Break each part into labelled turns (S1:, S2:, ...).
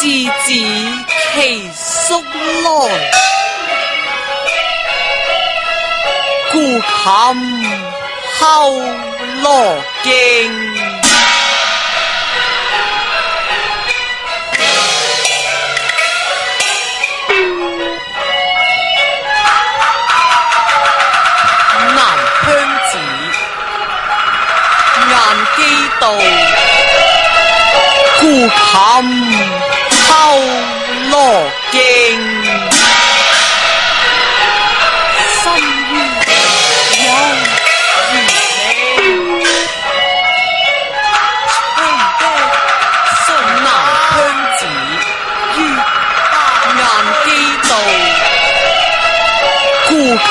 S1: 知
S2: 子
S3: 其叔来，故堪后乐惊。南乡子，
S4: 晏基
S3: 道，
S5: 故
S6: 堪。经，心有
S2: 余力，
S3: 香的信南
S5: 香
S2: 子，月下
S7: 雁惊露，孤琴。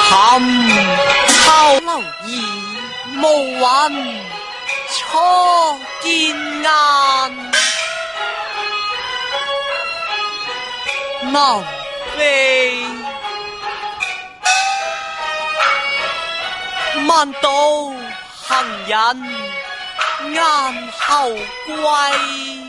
S7: 南飞，万道行人雁后归。